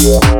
Yeah.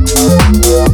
Yeah.